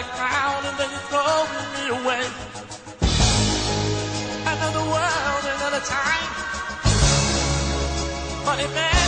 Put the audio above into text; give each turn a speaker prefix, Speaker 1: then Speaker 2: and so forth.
Speaker 1: a crown and then you throw me away. Another world, another time. Money man.